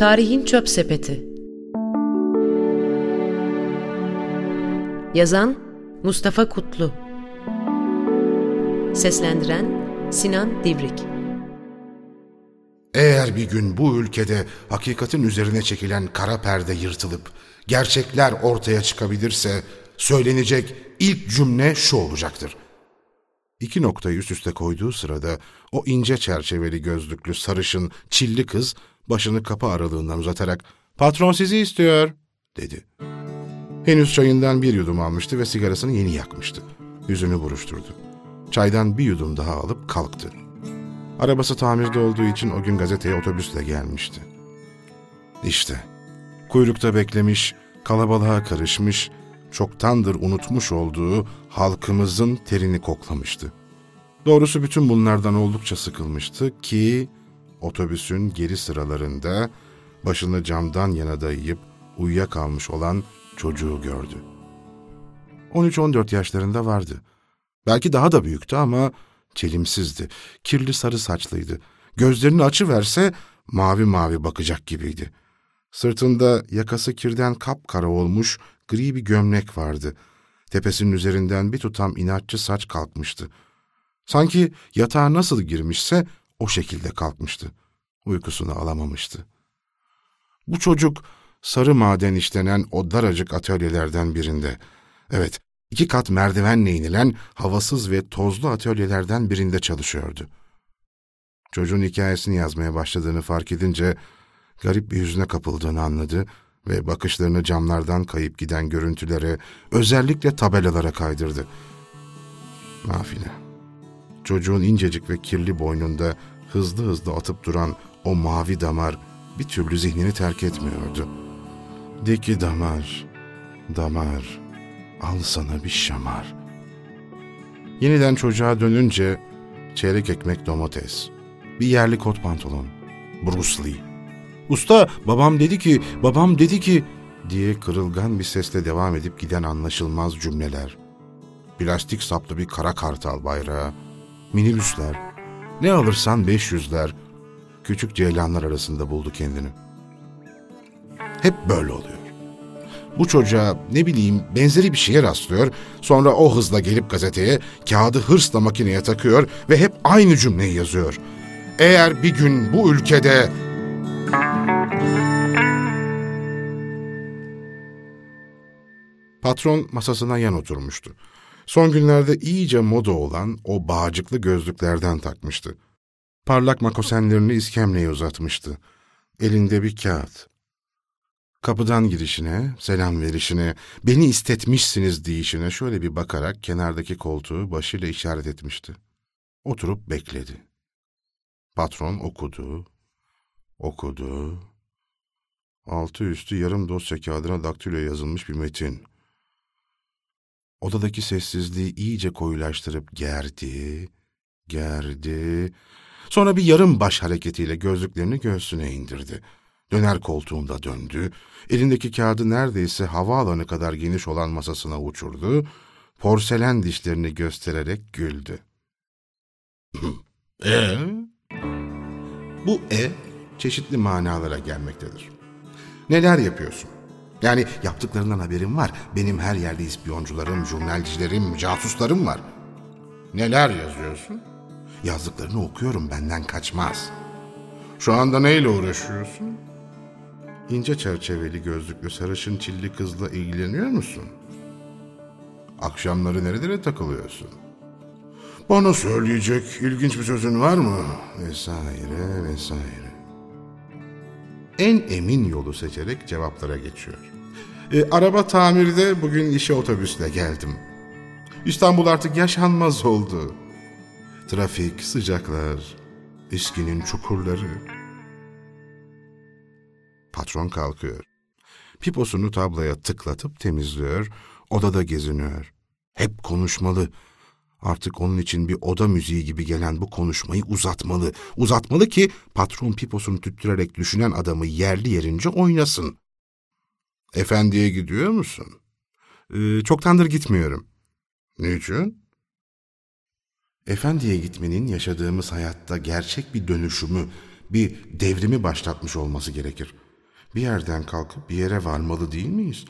Tarihin Çöp Sepeti. Yazan Mustafa Kutlu. Seslendiren Sinan Divrik. Eğer bir gün bu ülkede hakikatin üzerine çekilen kara perde yırtılıp gerçekler ortaya çıkabilirse söylenecek ilk cümle şu olacaktır. İki noktayı üst üste koyduğu sırada o ince çerçeveli gözlüklü sarışın çilli kız başını kapı aralığından uzatarak ''Patron sizi istiyor'' dedi. Henüz çayından bir yudum almıştı ve sigarasını yeni yakmıştı. Yüzünü buruşturdu. Çaydan bir yudum daha alıp kalktı. Arabası tamirde olduğu için o gün gazeteye otobüsle gelmişti. İşte, kuyrukta beklemiş, kalabalığa karışmış, çoktandır unutmuş olduğu halkımızın terini koklamıştı. Doğrusu bütün bunlardan oldukça sıkılmıştı ki otobüsün geri sıralarında başını camdan yana dayayıp uyuyakalmış olan çocuğu gördü. 13-14 yaşlarında vardı. Belki daha da büyüktü ama çelimsizdi. Kirli sarı saçlıydı. Gözlerini açıverse mavi mavi bakacak gibiydi. Sırtında yakası kirden kapkara olmuş gri bir gömlek vardı. Tepesinin üzerinden bir tutam inatçı saç kalkmıştı. Sanki yatağa nasıl girmişse o şekilde kalkmıştı. Uykusunu alamamıştı. Bu çocuk sarı maden işlenen o daracık atölyelerden birinde. Evet, iki kat merdivenle inilen havasız ve tozlu atölyelerden birinde çalışıyordu. Çocuğun hikayesini yazmaya başladığını fark edince garip bir hüzne kapıldığını anladı ve bakışlarını camlardan kayıp giden görüntülere, özellikle tabelalara kaydırdı. Nafile. Çocuğun incecik ve kirli boynunda hızlı hızlı atıp duran o mavi damar bir türlü zihnini terk etmiyordu. Diki damar, damar, al sana bir şamar. Yeniden çocuğa dönünce çeyrek ekmek domates, bir yerli kot pantolon, Bruce Lee. Usta babam dedi ki, babam dedi ki diye kırılgan bir sesle devam edip giden anlaşılmaz cümleler. Plastik saplı bir kara kartal bayrağı, minibüsler, ne alırsan 500'ler, küçük ceylanlar arasında buldu kendini. Hep böyle oluyor. Bu çocuğa ne bileyim benzeri bir şeye rastlıyor, sonra o hızla gelip gazeteye kağıdı hırsla makineye takıyor ve hep aynı cümleyi yazıyor. Eğer bir gün bu ülkede Patron masasına yan oturmuştu. Son günlerde iyice moda olan o bağcıklı gözlüklerden takmıştı. Parlak makosenlerini iskemleye uzatmıştı. Elinde bir kağıt. Kapıdan girişine, selam verişine, beni istetmişsiniz deyişine şöyle bir bakarak kenardaki koltuğu başıyla işaret etmişti. Oturup bekledi. Patron okudu, okudu. Altı üstü yarım dosya kağıdına daktilo yazılmış bir metin. Odadaki sessizliği iyice koyulaştırıp gerdi, gerdi. Sonra bir yarım baş hareketiyle gözlüklerini göğsüne indirdi. Döner koltuğunda döndü. Elindeki kağıdı neredeyse havaalanı kadar geniş olan masasına uçurdu. Porselen dişlerini göstererek güldü. e? Bu e çeşitli manalara gelmektedir. Neler yapıyorsun? Yani yaptıklarından haberim var. Benim her yerde ispiyoncularım, jurnalcilerim, casuslarım var. Neler yazıyorsun? Yazdıklarını okuyorum, benden kaçmaz. Şu anda neyle uğraşıyorsun? İnce çerçeveli gözlüklü sarışın çilli kızla ilgileniyor musun? Akşamları nerelere takılıyorsun? Bana söyleyecek ilginç bir sözün var mı? Vesaire vesaire. En emin yolu seçerek cevaplara geçiyor. E, araba tamirde bugün işe otobüsle geldim. İstanbul artık yaşanmaz oldu. Trafik, sıcaklar, eskinin çukurları. Patron kalkıyor. Piposunu tabloya tıklatıp temizliyor, odada geziniyor. Hep konuşmalı. Artık onun için bir oda müziği gibi gelen bu konuşmayı uzatmalı. Uzatmalı ki patron piposunu tüttürerek düşünen adamı yerli yerince oynasın. Efendiye gidiyor musun? Ee, çoktandır gitmiyorum. Niçin? Efendiye gitmenin yaşadığımız hayatta gerçek bir dönüşümü, bir devrimi başlatmış olması gerekir. Bir yerden kalkıp bir yere varmalı değil miyiz?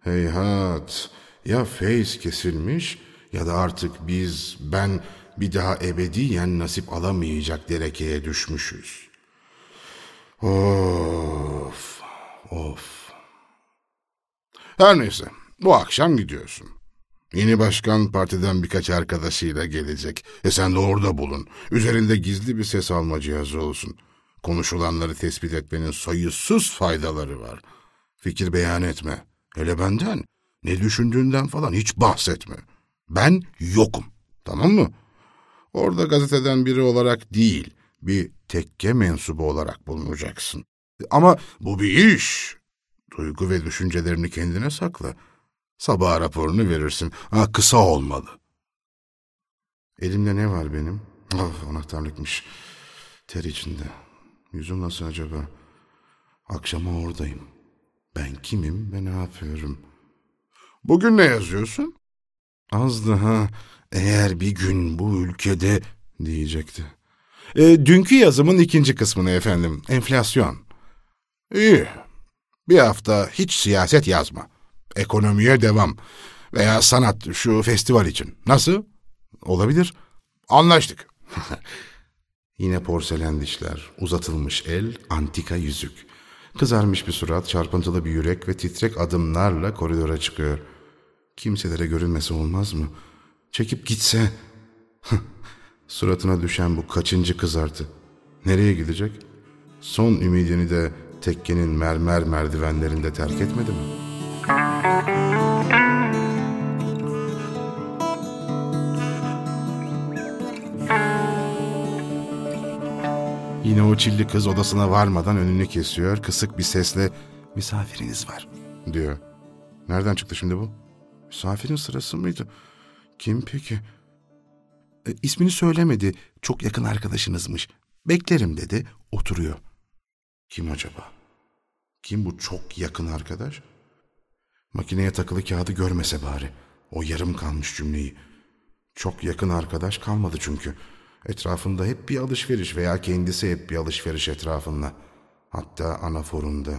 Heyhat, ya feyz kesilmiş ya da artık biz, ben bir daha ebediyen nasip alamayacak derekeye düşmüşüz. Of, of. Her neyse, bu akşam gidiyorsun. Yeni başkan partiden birkaç arkadaşıyla gelecek. E sen de orada bulun. Üzerinde gizli bir ses alma cihazı olsun. Konuşulanları tespit etmenin sayısız faydaları var. Fikir beyan etme. Hele benden. Ne düşündüğünden falan hiç bahsetme. Ben yokum. Tamam mı? Orada gazeteden biri olarak değil, bir tekke mensubu olarak bulunacaksın. Ama bu bir iş. Duygu ve düşüncelerini kendine sakla. Sabah raporunu verirsin. Ha, kısa olmalı. Elimde ne var benim? Ah, anahtarlıkmış. Ter içinde. Yüzüm nasıl acaba? Akşama oradayım. Ben kimim ve ne yapıyorum? Bugün ne yazıyorsun? Az daha eğer bir gün bu ülkede diyecekti. E, dünkü yazımın ikinci kısmını efendim. Enflasyon. İyi. Bir hafta hiç siyaset yazma. Ekonomiye devam. Veya sanat şu festival için. Nasıl? Olabilir. Anlaştık. Yine porselen dişler, uzatılmış el, antika yüzük. Kızarmış bir surat, çarpıntılı bir yürek ve titrek adımlarla koridora çıkıyor. Kimselere görünmesi olmaz mı? Çekip gitse... Suratına düşen bu kaçıncı kızartı. Nereye gidecek? Son ümidini de tekkenin mermer merdivenlerinde terk etmedi mi? Yine o çilli kız odasına varmadan önünü kesiyor, kısık bir sesle misafiriniz var diyor. Nereden çıktı şimdi bu? Misafirin sırası mıydı? Kim peki? E, ismini söylemedi. Çok yakın arkadaşınızmış. Beklerim dedi. Oturuyor. Kim acaba? Kim bu çok yakın arkadaş? Makineye takılı kağıdı görmese bari. O yarım kalmış cümleyi. Çok yakın arkadaş kalmadı çünkü. Etrafında hep bir alışveriş veya kendisi hep bir alışveriş etrafında. Hatta anaforunda.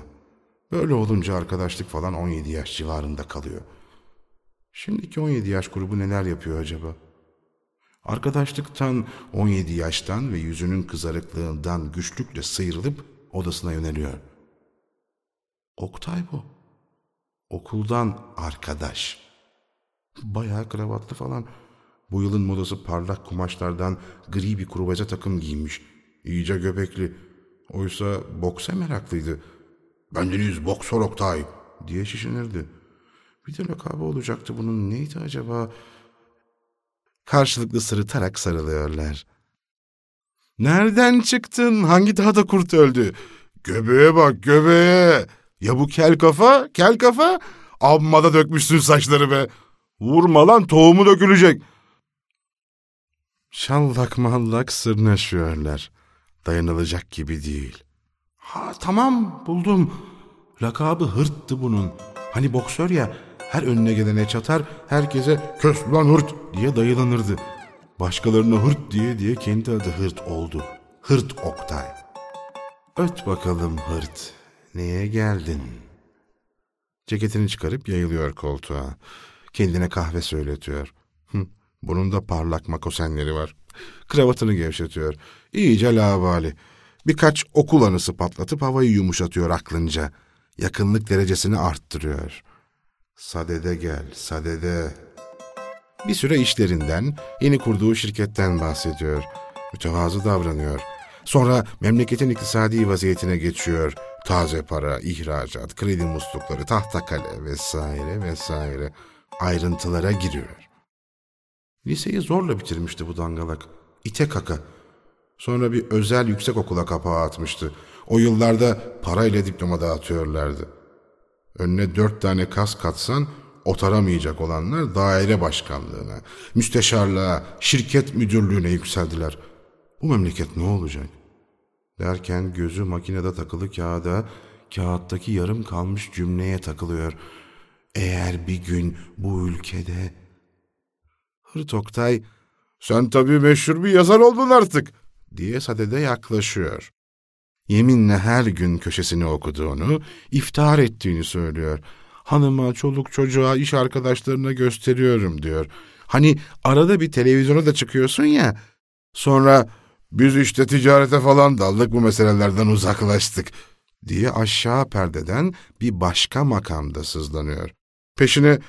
Böyle olunca arkadaşlık falan 17 yaş civarında kalıyor. Şimdiki 17 yaş grubu neler yapıyor acaba? Arkadaşlıktan 17 yaştan ve yüzünün kızarıklığından güçlükle sıyrılıp odasına yöneliyor. Oktay bu. Okuldan arkadaş. Bayağı kravatlı falan. Bu yılın modası parlak kumaşlardan gri bir kruvaza takım giymiş. İyice göbekli. Oysa boksa meraklıydı. Bendeniz boksör Oktay diye şişinirdi. Bir de lakabı olacaktı bunun neydi acaba? Karşılıklı sırıtarak sarılıyorlar. Nereden çıktın? Hangi dağda kurt öldü? Göbeğe bak göbeğe. Ya bu kel kafa, kel kafa? Amma da dökmüşsün saçları be. Vurma lan tohumu dökülecek. Şallak mallak sırnaşıyorlar. Dayanılacak gibi değil. Ha tamam buldum. Lakabı hırttı bunun. Hani boksör ya her önüne gelene çatar herkese kös lan hırt diye dayılanırdı. Başkalarına hırt diye diye kendi adı hırt oldu. Hırt Oktay. Öt bakalım hırt. Neye geldin? Ceketini çıkarıp yayılıyor koltuğa. Kendine kahve söyletiyor. Hı, bunun da parlak makosenleri var. Kravatını gevşetiyor. İyice lavali. Birkaç okul anısı patlatıp havayı yumuşatıyor aklınca. Yakınlık derecesini arttırıyor. Sadede gel, sadede. Bir süre işlerinden, yeni kurduğu şirketten bahsediyor. Mütevazı davranıyor. Sonra memleketin iktisadi vaziyetine geçiyor. Taze para, ihracat, kredi muslukları, tahta kale vesaire vesaire ayrıntılara giriyor. Liseyi zorla bitirmişti bu dangalak. İte kaka. Sonra bir özel yüksek okula kapağı atmıştı. O yıllarda parayla diploma dağıtıyorlardı. Önüne dört tane kas katsan otaramayacak olanlar daire başkanlığına, müsteşarlığa, şirket müdürlüğüne yükseldiler. Bu memleket ne olacak? Derken gözü makinede takılı kağıda, kağıttaki yarım kalmış cümleye takılıyor. Eğer bir gün bu ülkede... Hırt Oktay, sen tabii meşhur bir yazar oldun artık diye sadede yaklaşıyor. Yeminle her gün köşesini okuduğunu, iftihar ettiğini söylüyor. Hanıma, çoluk çocuğa, iş arkadaşlarına gösteriyorum diyor. Hani arada bir televizyona da çıkıyorsun ya, sonra biz işte ticarete falan daldık bu meselelerden uzaklaştık diye aşağı perdeden bir başka makamda sızlanıyor. Peşine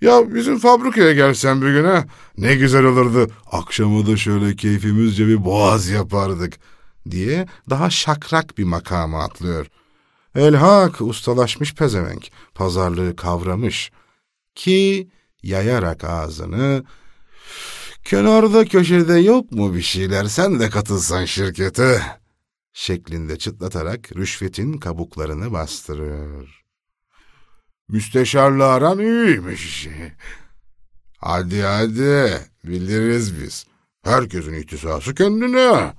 ya bizim fabrikaya gelsen bir gün ha ne güzel olurdu. Akşamı da şöyle keyfimizce bir boğaz yapardık diye daha şakrak bir makama atlıyor. Elhak ustalaşmış pezevenk, pazarlığı kavramış ki yayarak ağzını kenarda köşede yok mu bir şeyler sen de katılsan şirkete şeklinde çıtlatarak rüşvetin kabuklarını bastırıyor. Müsteşarla aran iyiymiş. Hadi hadi biliriz biz. Herkesin ihtisası kendine.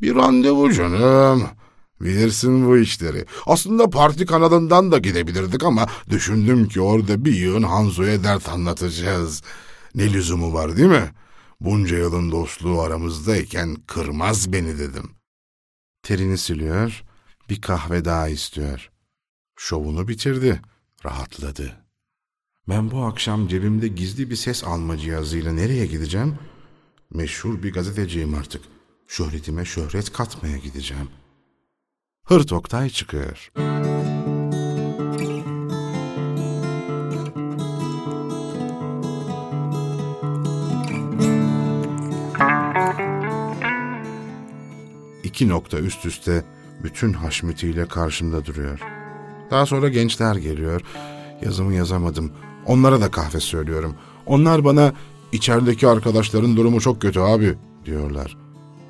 Bir randevu canım. Bilirsin bu işleri. Aslında parti kanalından da gidebilirdik ama düşündüm ki orada bir yığın Hanzo'ya dert anlatacağız. Ne lüzumu var değil mi? Bunca yılın dostluğu aramızdayken kırmaz beni dedim. Terini siliyor, bir kahve daha istiyor. Şovunu bitirdi, rahatladı. Ben bu akşam cebimde gizli bir ses alma cihazıyla nereye gideceğim? Meşhur bir gazeteciyim artık. Şöhretime şöhret katmaya gideceğim. Hırt Oktay çıkıyor. İki nokta üst üste bütün haşmetiyle karşımda duruyor. Daha sonra gençler geliyor. Yazımı yazamadım. Onlara da kahve söylüyorum. Onlar bana içerideki arkadaşların durumu çok kötü abi diyorlar.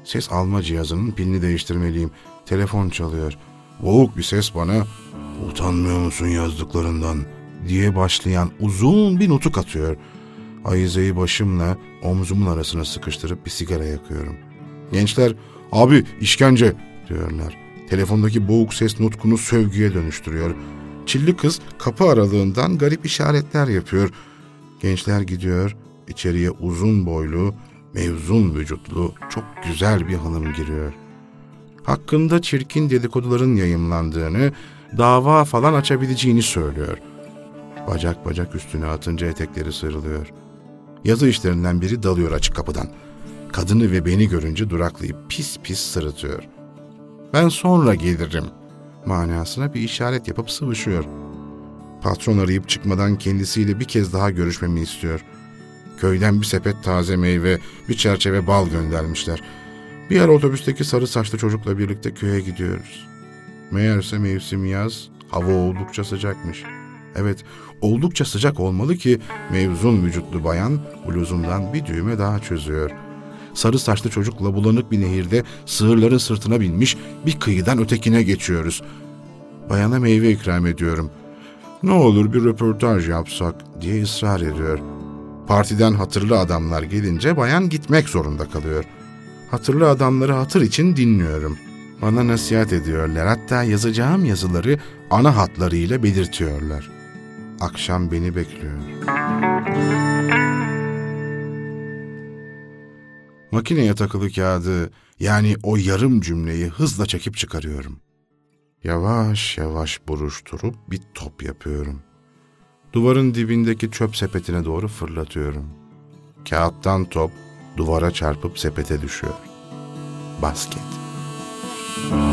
Ses alma cihazının pilini değiştirmeliyim. Telefon çalıyor. Boğuk bir ses bana utanmıyor musun yazdıklarından diye başlayan uzun bir nutuk atıyor. Ayizeyi başımla omzumun arasına sıkıştırıp bir sigara yakıyorum. Gençler abi işkence diyorlar. Telefondaki boğuk ses nutkunu sövgüye dönüştürüyor. Çilli kız kapı aralığından garip işaretler yapıyor. Gençler gidiyor. İçeriye uzun boylu, mevzun vücutlu, çok güzel bir hanım giriyor. Hakkında çirkin dedikoduların yayımlandığını, dava falan açabileceğini söylüyor. Bacak bacak üstüne atınca etekleri sıyrılıyor. Yazı işlerinden biri dalıyor açık kapıdan. Kadını ve beni görünce duraklayıp pis pis sırıtıyor. Ben sonra gelirim manasına bir işaret yapıp sıvışıyor. Patron arayıp çıkmadan kendisiyle bir kez daha görüşmemi istiyor. Köyden bir sepet taze meyve, bir çerçeve bal göndermişler. Ara otobüsteki sarı saçlı çocukla birlikte köye gidiyoruz. Meğerse mevsim yaz, hava oldukça sıcakmış. Evet, oldukça sıcak olmalı ki mevzun vücutlu bayan bluzundan bir düğme daha çözüyor. Sarı saçlı çocukla bulanık bir nehirde sığırların sırtına binmiş bir kıyıdan ötekine geçiyoruz. Bayana meyve ikram ediyorum. Ne olur bir röportaj yapsak diye ısrar ediyor. Partiden hatırlı adamlar gelince bayan gitmek zorunda kalıyor. Hatırlı adamları hatır için dinliyorum. Bana nasihat ediyorlar. Hatta yazacağım yazıları ana hatlarıyla belirtiyorlar. Akşam beni bekliyor. Makineye takılı kağıdı yani o yarım cümleyi hızla çekip çıkarıyorum. Yavaş yavaş buruşturup bir top yapıyorum. Duvarın dibindeki çöp sepetine doğru fırlatıyorum. Kağıttan top duvara çarpıp sepete düşüyor. Basket. Basket.